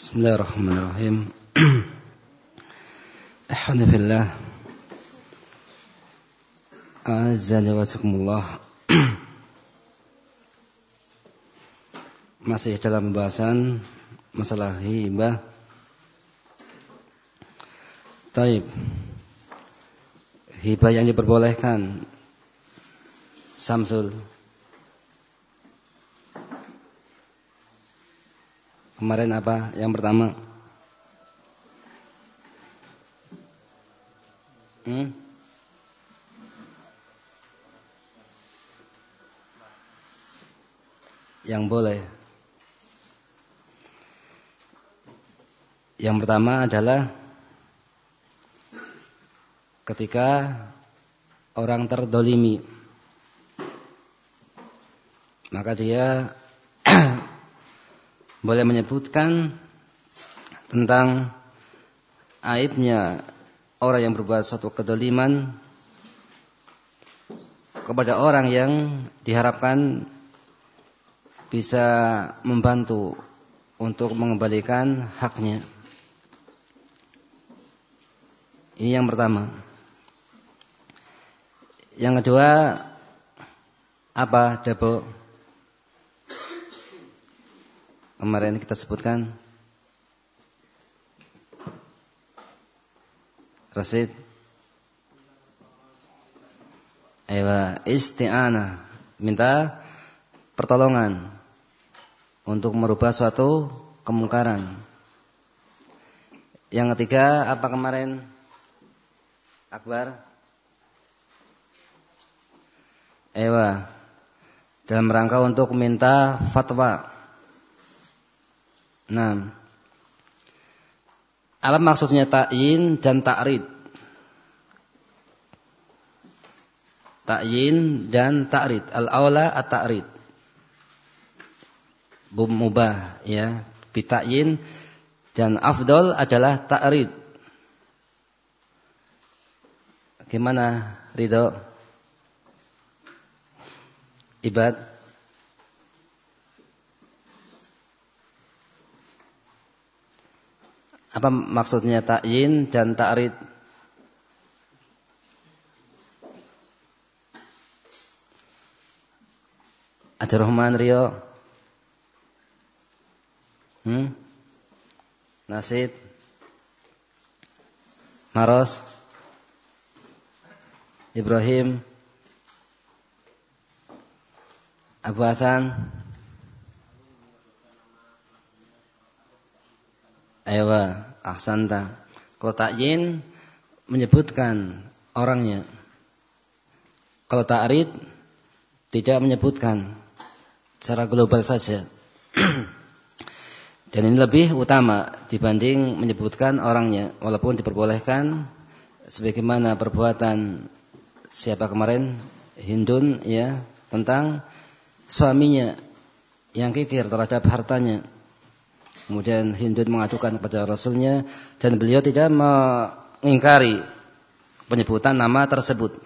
بسم الله الرحمن الرحيم الحمد لله أعزني وسكم الله Masih dalam pembahasan masalah hibah Taib Hibah yang diperbolehkan Samsul Kemarin apa? Yang pertama. Hmm? Yang boleh. Yang pertama adalah ketika orang terdolimi. Maka dia boleh menyebutkan tentang aibnya orang yang berbuat suatu kedoliman kepada orang yang diharapkan bisa membantu untuk mengembalikan haknya. Ini yang pertama. Yang kedua apa, Debo? Kemarin kita sebutkan Rasid Ewa isti'anah minta pertolongan untuk merubah suatu kemungkaran. Yang ketiga apa kemarin? Akbar? Ewa dalam rangka untuk minta fatwa Nah, apa maksudnya ta'yin dan ta'rid? Ta'yin dan ta'rid. Al-aula at-ta'rid. Mubah ya. Bita'yin dan afdol adalah ta'rid. Gimana Ridho? Ibad Apa maksudnya takyin dan ta'rid? Ada Rahman Rio. Hmm? Nasid. Maros. Ibrahim. Abu Hasan. Ewa, ahsanta. Kalau takyin menyebutkan orangnya. Kalau ta'rid tidak menyebutkan secara global saja. Dan ini lebih utama dibanding menyebutkan orangnya walaupun diperbolehkan sebagaimana perbuatan siapa kemarin Hindun ya tentang suaminya yang kikir terhadap hartanya Kemudian Hindun mengadukan kepada Rasulnya dan beliau tidak mengingkari penyebutan nama tersebut.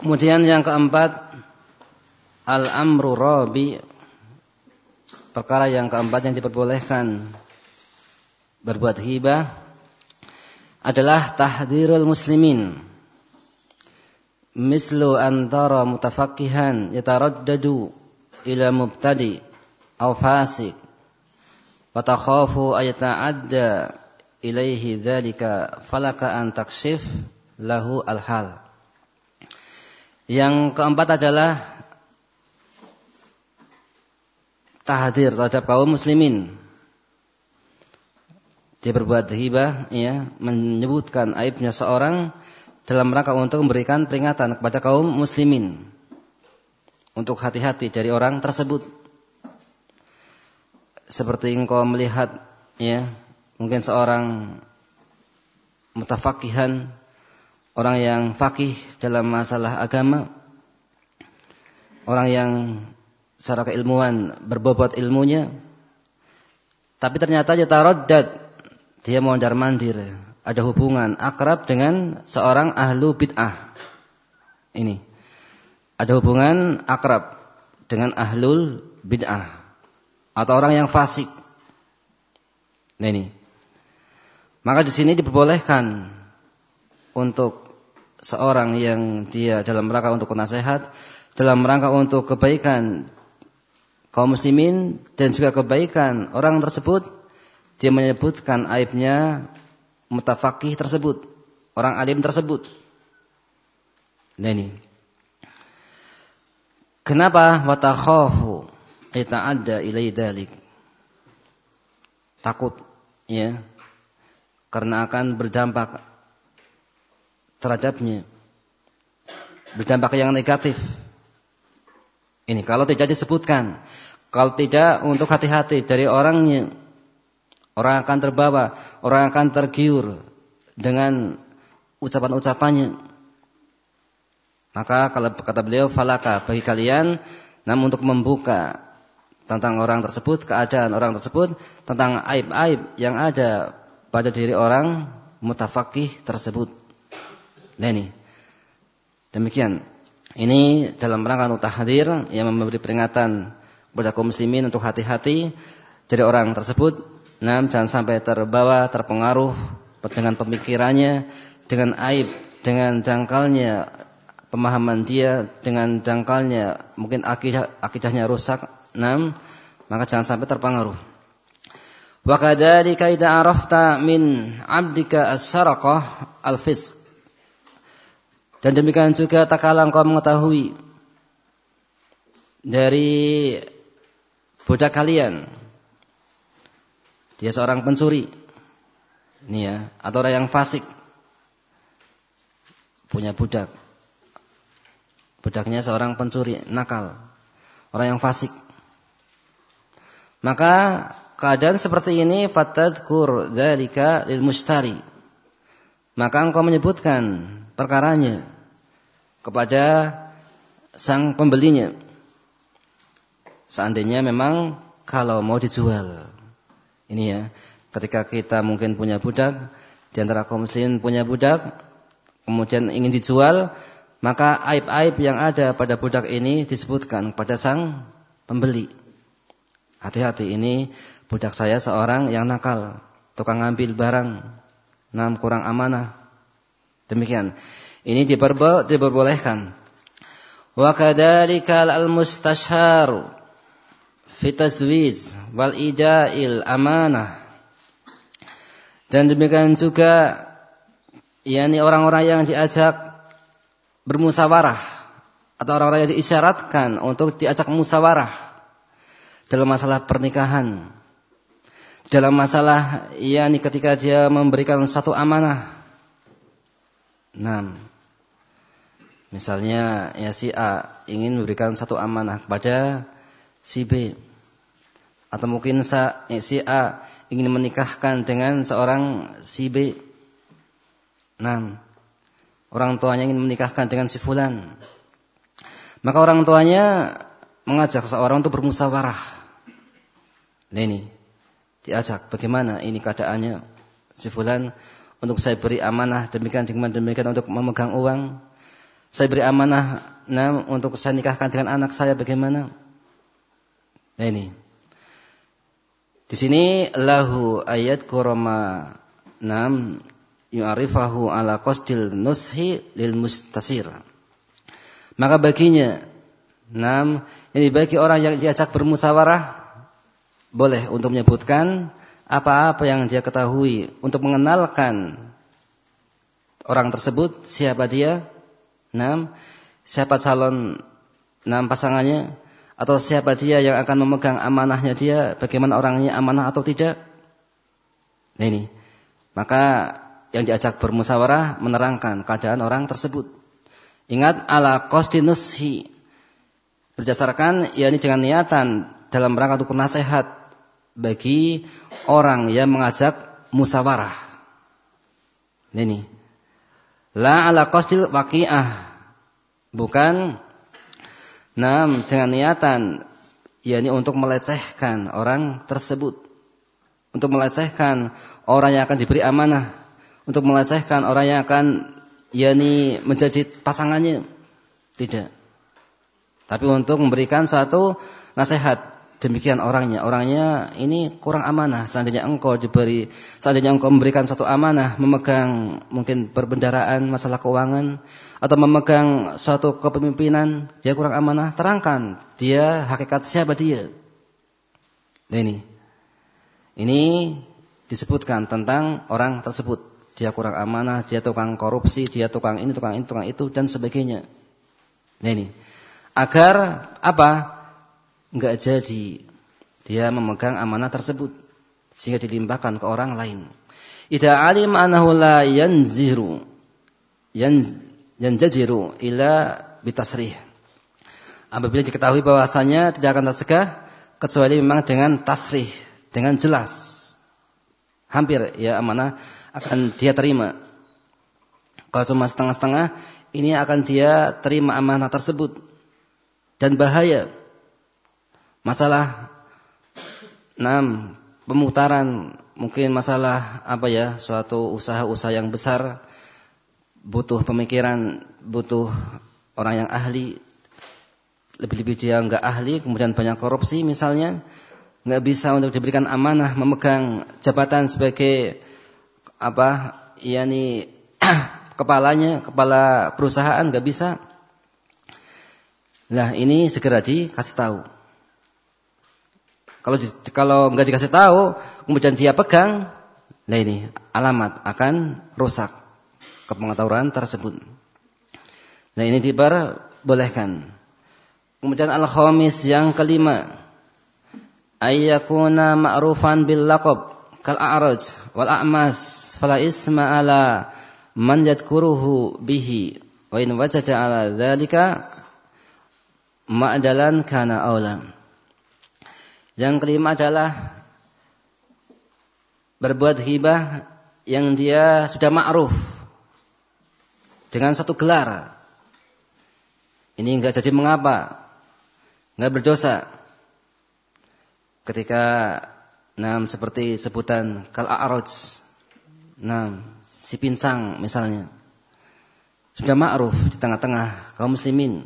Kemudian yang keempat al-amru rabi perkara yang keempat yang diperbolehkan berbuat hibah adalah tahdirul muslimin mislu antara mutafakkihan yataraddadu ila mubtadi au fasik Watakhafu ayata'adda ilaihi dzalika falaka an takshif lahu al-hal. Yang keempat adalah tahdir terhadap kaum muslimin. Dia berbuat hibah ya, menyebutkan aibnya seorang dalam rangka untuk memberikan peringatan kepada kaum muslimin untuk hati-hati dari orang tersebut seperti engkau melihat ya mungkin seorang mutafakihan orang yang fakih dalam masalah agama orang yang secara keilmuan berbobot ilmunya tapi ternyata dia taraddat dia mondar mandir. Ada hubungan akrab dengan seorang ahlu bid'ah ini. Ada hubungan akrab dengan ahlul bid'ah atau orang yang fasik. Nah ini. Maka di sini diperbolehkan untuk seorang yang dia dalam rangka untuk nasihat, dalam rangka untuk kebaikan kaum muslimin dan juga kebaikan orang tersebut, dia menyebutkan aibnya mutafakih tersebut, orang alim tersebut. Nah ini. Kenapa watakhafu ita'adda ilai dalik? Takut ya. Karena akan berdampak terhadapnya. Berdampak yang negatif. Ini kalau tidak disebutkan. Kalau tidak untuk hati-hati dari orangnya. Orang akan terbawa, orang akan tergiur dengan ucapan-ucapannya. Maka kalau kata beliau falaka bagi kalian namun untuk membuka tentang orang tersebut, keadaan orang tersebut, tentang aib-aib yang ada pada diri orang mutafakih tersebut. Nah ini. Demikian. Ini dalam rangka tahdir yang memberi peringatan kepada kaum muslimin untuk hati-hati dari orang tersebut. Nah, jangan sampai terbawa, terpengaruh dengan pemikirannya, dengan aib, dengan dangkalnya pemahaman dia, dengan dangkalnya mungkin akidah akidahnya rusak. Nah, maka jangan sampai terpengaruh. Wa kadzalika idza arafta min 'abdika as-saraqah al-fisq. Dan demikian juga tak kalah engkau mengetahui dari budak kalian dia seorang pencuri. Ini ya, atau orang yang fasik. Punya budak. Budaknya seorang pencuri, nakal. Orang yang fasik. Maka keadaan seperti ini fatadkur dzalika lil mustari. Maka engkau menyebutkan perkaranya kepada sang pembelinya. Seandainya memang kalau mau dijual. Ini ya, ketika kita mungkin punya budak, di antara kaum muslimin punya budak, kemudian ingin dijual, maka aib-aib yang ada pada budak ini disebutkan pada sang pembeli. Hati-hati ini budak saya seorang yang nakal, tukang ngambil barang, nam kurang amanah. Demikian. Ini diperbolehkan. Wa kadzalika al-mustashar fi tazwij wal ida'il amanah. Dan demikian juga yakni orang-orang yang diajak bermusawarah atau orang-orang yang diisyaratkan untuk diajak musawarah dalam masalah pernikahan. Dalam masalah yakni ketika dia memberikan satu amanah. Nah, Misalnya ya si A ingin memberikan satu amanah kepada si B. Atau mungkin ya, si A ingin menikahkan dengan seorang si B. Nah, orang tuanya ingin menikahkan dengan si fulan. Maka orang tuanya mengajak seseorang untuk bermusyawarah. Ini, diajak bagaimana ini keadaannya si fulan untuk saya beri amanah demikian demikian demikian untuk memegang uang saya beri amanah nah, untuk saya nikahkan dengan anak saya bagaimana? Nah ini. Di sini lahu ayat kurama nam yu'arifahu ala qasdil nushi lil mustasir. Maka baginya nam ini bagi orang yang diajak bermusyawarah boleh untuk menyebutkan apa-apa yang dia ketahui untuk mengenalkan orang tersebut siapa dia Nah, siapa calon enam pasangannya atau siapa dia yang akan memegang amanahnya dia, bagaimana orangnya amanah atau tidak. Nah ini. Maka yang diajak bermusyawarah menerangkan keadaan orang tersebut. Ingat ala kostinushi berdasarkan yakni dengan niatan dalam rangka untuk nasihat bagi orang yang mengajak musyawarah. Nah, ini. La ala qasdil waqi'ah. Bukan nam dengan niatan yakni untuk melecehkan orang tersebut. Untuk melecehkan orang yang akan diberi amanah, untuk melecehkan orang yang akan yakni menjadi pasangannya. Tidak. Tapi untuk memberikan suatu nasihat demikian orangnya. Orangnya ini kurang amanah. Seandainya engkau diberi, seandainya engkau memberikan satu amanah, memegang mungkin perbendaraan masalah keuangan, atau memegang suatu kepemimpinan, dia kurang amanah, terangkan dia hakikat siapa dia. Nah ini, ini disebutkan tentang orang tersebut. Dia kurang amanah, dia tukang korupsi, dia tukang ini, tukang ini, tukang itu, dan sebagainya. Nah ini, agar apa? Enggak jadi dia memegang amanah tersebut sehingga dilimpahkan ke orang lain. Idza alim annahu la yanziru yanjajiru ila bitasrih. Apabila diketahui bahwasanya tidak akan tercegah kecuali memang dengan tasrih, dengan jelas. Hampir ya amanah akan dia terima. Kalau cuma setengah-setengah, ini akan dia terima amanah tersebut dan bahaya. Masalah enam pemutaran mungkin masalah apa ya suatu usaha-usaha yang besar butuh pemikiran, butuh orang yang ahli. Lebih-lebih dia enggak ahli, kemudian banyak korupsi misalnya, enggak bisa untuk diberikan amanah memegang jabatan sebagai apa? yakni kepalanya, kepala perusahaan enggak bisa. Nah, ini segera dikasih tahu. Kalau kalau nggak dikasih tahu, kemudian dia pegang, nah ini alamat akan rusak kepengetahuan tersebut. Nah ini diperbolehkan. Kemudian al-khamis yang kelima, ayyakuna ma'rufan bil laqab kal a'raj wal a'mas fala isma ala man yadkuruhu bihi wa in wajada ala dzalika ma'dalan kana aula. Yang kelima adalah berbuat hibah yang dia sudah ma'ruf dengan satu gelar. Ini enggak jadi mengapa? Enggak berdosa. Ketika nam seperti sebutan kal a'raj. Nam, si pincang misalnya. Sudah ma'ruf di tengah-tengah kaum muslimin.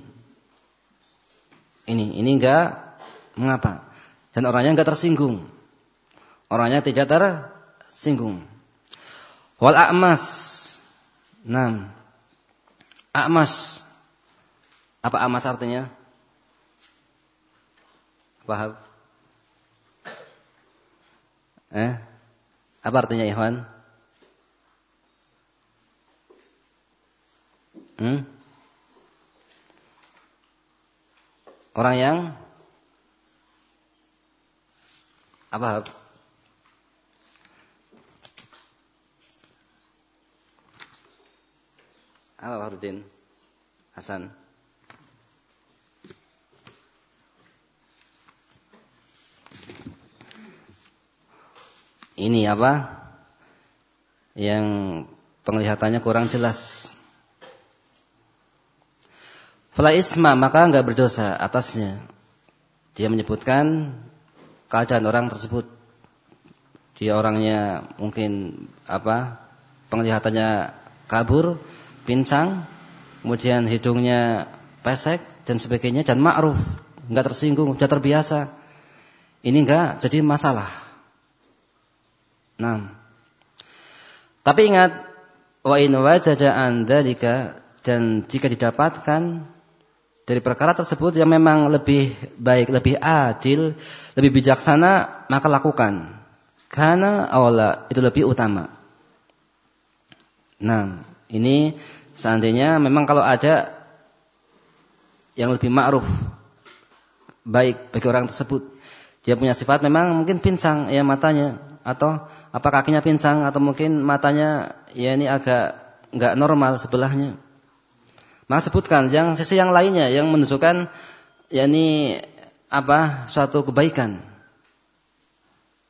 Ini ini enggak mengapa. Dan orangnya enggak tersinggung. Orangnya tidak tersinggung. Wal a'mas. Nam. A'mas. Apa amas artinya? Paham? Eh? Apa artinya Ikhwan? Hmm? Orang yang apa? Apa Farudin? Hasan. Ini apa? Yang penglihatannya kurang jelas. Fala isma maka enggak berdosa atasnya. Dia menyebutkan keadaan orang tersebut. Dia orangnya mungkin apa? Penglihatannya kabur, pincang, kemudian hidungnya pesek dan sebagainya dan ma'ruf, enggak tersinggung, sudah terbiasa. Ini enggak jadi masalah. Nah. Tapi ingat wa in wajada an dan jika didapatkan dari perkara tersebut yang memang lebih baik, lebih adil, lebih bijaksana, maka lakukan. Karena awalnya itu lebih utama. Nah, ini seandainya memang kalau ada yang lebih ma'ruf baik bagi orang tersebut. Dia punya sifat memang mungkin pincang ya matanya atau apa kakinya pincang atau mungkin matanya ya ini agak enggak normal sebelahnya. Maka sebutkan yang sisi yang lainnya yang menunjukkan yakni apa suatu kebaikan.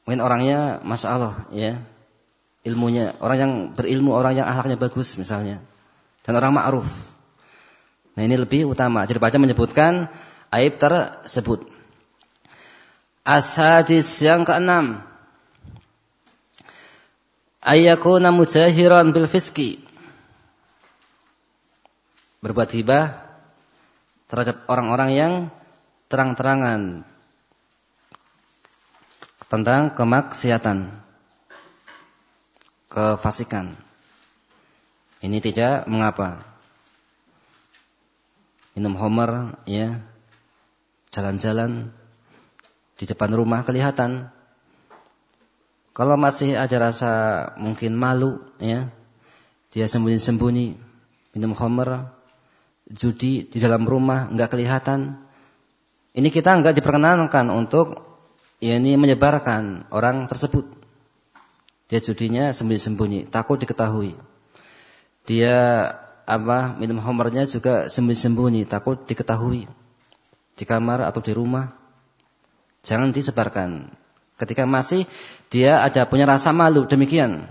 Mungkin orangnya masya Allah ya ilmunya orang yang berilmu orang yang akhlaknya bagus misalnya dan orang ma'ruf. Nah ini lebih utama daripada menyebutkan aib tersebut. Asadis yang keenam ayyakuna mujahiran bil fiski berbuat hibah terhadap orang-orang yang terang-terangan tentang kemaksiatan, kefasikan. Ini tidak mengapa. Minum homer, ya, jalan-jalan di depan rumah kelihatan. Kalau masih ada rasa mungkin malu, ya, dia sembunyi-sembunyi minum homer, judi di dalam rumah nggak kelihatan. Ini kita nggak diperkenankan untuk ya ini menyebarkan orang tersebut. Dia judinya sembunyi-sembunyi, takut diketahui. Dia apa minum homernya juga sembunyi-sembunyi, takut diketahui di kamar atau di rumah. Jangan disebarkan. Ketika masih dia ada punya rasa malu demikian.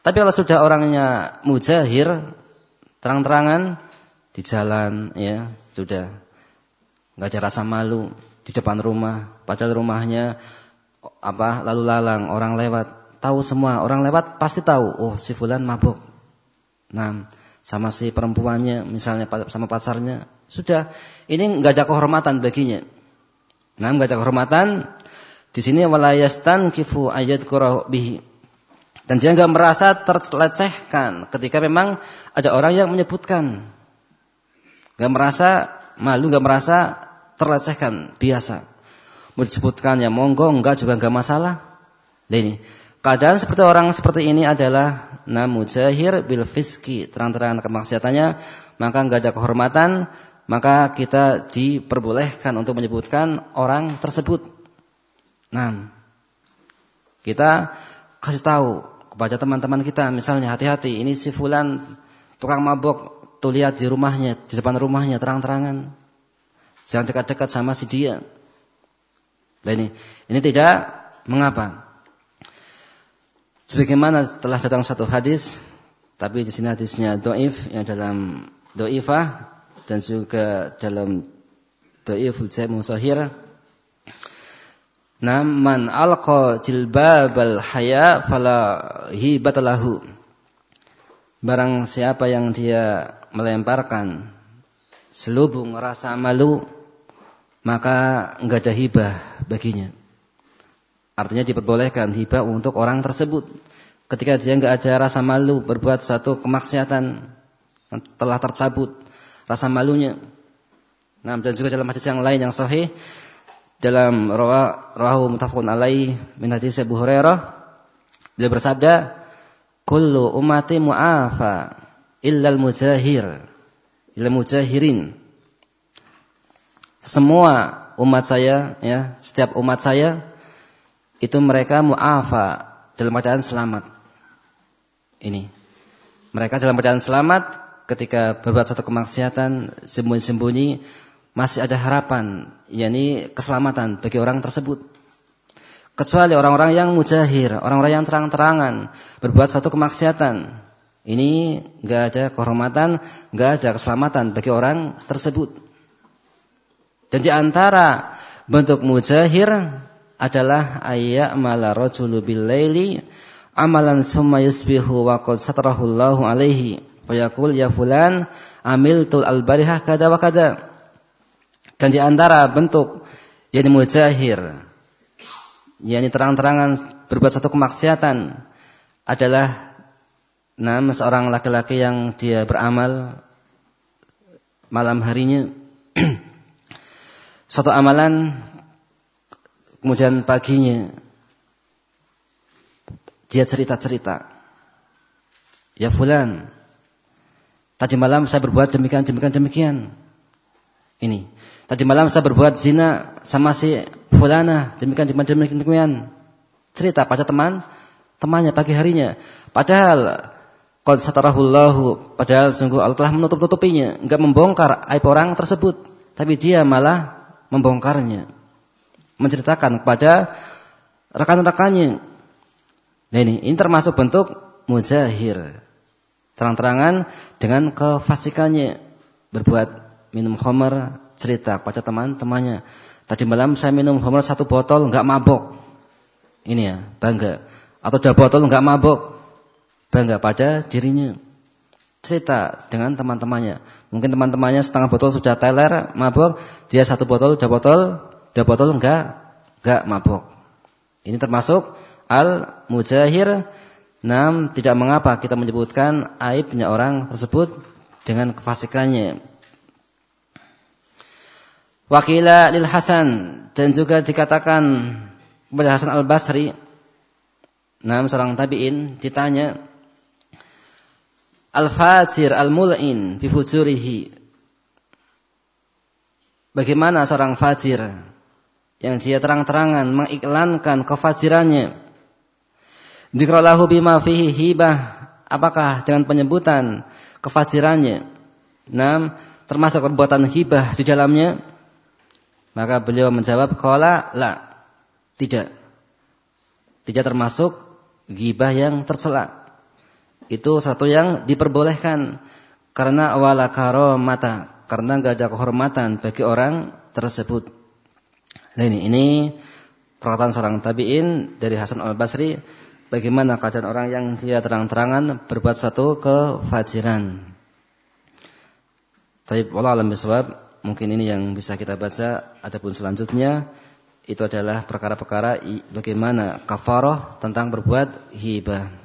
Tapi kalau sudah orangnya mujahir, terang-terangan di jalan ya sudah nggak ada rasa malu, di depan rumah, padahal rumahnya apa lalu lalang orang lewat, tahu semua orang lewat pasti tahu, oh si fulan mabuk. Nah, sama si perempuannya, misalnya sama pasarnya, sudah ini nggak ada kehormatan baginya. Nah, nggak ada kehormatan. Di sini walayastan kifu ayat bihi. Dan dia nggak merasa terlecehkan ketika memang ada orang yang menyebutkan. Nggak merasa malu, nggak merasa terlecehkan, biasa. Mau disebutkan ya monggo, enggak juga enggak masalah. Nah ini, keadaan seperti orang seperti ini adalah namu jahir bil fiski, terang-terangan kemaksiatannya, maka enggak ada kehormatan, maka kita diperbolehkan untuk menyebutkan orang tersebut. Nah, kita kasih tahu kepada teman-teman kita, misalnya hati-hati, ini si fulan tukang mabok, tuh lihat di rumahnya, di depan rumahnya terang-terangan. Jangan dekat-dekat sama si dia. Dan ini, ini tidak mengapa. Sebagaimana telah datang satu hadis, tapi di sini hadisnya doif yang dalam doifah dan juga dalam doiful jami sahir. Naman alqa jilbabal haya fala hibatalahu. Barang siapa yang dia melemparkan selubung rasa malu maka enggak ada hibah baginya. Artinya diperbolehkan hibah untuk orang tersebut ketika dia enggak ada rasa malu berbuat satu kemaksiatan telah tercabut rasa malunya. Nah, dan juga dalam hadis yang lain yang sahih dalam rawahu mutafaqun alaih min hadis Abu Hurairah beliau bersabda kullu ummati mu'afa illal mujahir illal mujahirin semua umat saya ya, setiap umat saya itu mereka muafa dalam keadaan selamat. Ini. Mereka dalam keadaan selamat ketika berbuat satu kemaksiatan sembunyi-sembunyi masih ada harapan yakni keselamatan bagi orang tersebut. Kecuali orang-orang yang mujahir, orang-orang yang terang-terangan berbuat satu kemaksiatan. Ini enggak ada kehormatan, enggak ada keselamatan bagi orang tersebut. Dan di antara bentuk mujahir adalah ayya mala rajulu bil laili amalan summa yusbihu wa qad satarahu Allahu alaihi fa yaqul ya fulan amiltul albarihah kada wa kada. Dan di antara bentuk yang mujahir yakni terang-terangan berbuat satu kemaksiatan adalah nama seorang laki-laki yang dia beramal malam harinya. Satu amalan kemudian paginya dia cerita-cerita. Ya fulan tadi malam saya berbuat demikian demikian demikian. Ini tadi malam saya berbuat zina sama si fulana demikian demikian demikian, demikian. cerita pada teman temannya pagi harinya. Padahal qad satarahullahu padahal sungguh Allah telah menutup-nutupinya enggak membongkar aib orang tersebut tapi dia malah membongkarnya. Menceritakan kepada rekan-rekannya. Nah ini, ini termasuk bentuk mujahir. Terang-terangan dengan kefasikannya. Berbuat minum khamar, cerita kepada teman-temannya. Tadi malam saya minum khamar satu botol, enggak mabok. Ini ya, bangga. Atau dua botol enggak mabok. Bangga pada dirinya. Cerita dengan teman-temannya. Mungkin teman-temannya setengah botol sudah teler, mabuk, dia satu botol, dua botol, dua botol enggak, enggak mabuk. Ini termasuk al-mujahir. Nam tidak mengapa kita menyebutkan aibnya orang tersebut dengan kefasikannya. Wakila lil Hasan dan juga dikatakan kepada Hasan al Basri, nam seorang tabiin ditanya, al fajir al mul'in bifujurihi. Bagaimana seorang fajir yang dia terang-terangan mengiklankan kefajirannya. Dikralahu bima fihi hibah. Apakah dengan penyebutan kefajirannya? Nam termasuk perbuatan hibah di dalamnya? Maka beliau menjawab, "Qala la." Tidak. Tidak termasuk gibah yang tercela. Itu satu yang diperbolehkan karena wala mata, karena enggak ada kehormatan bagi orang tersebut. Nah ini, ini perkataan seorang tabi'in dari Hasan al-Basri bagaimana keadaan orang yang dia terang-terangan berbuat satu kefajiran. Tapi Allah alam bisawab, mungkin ini yang bisa kita baca. Adapun selanjutnya itu adalah perkara-perkara bagaimana kafaroh tentang berbuat hibah.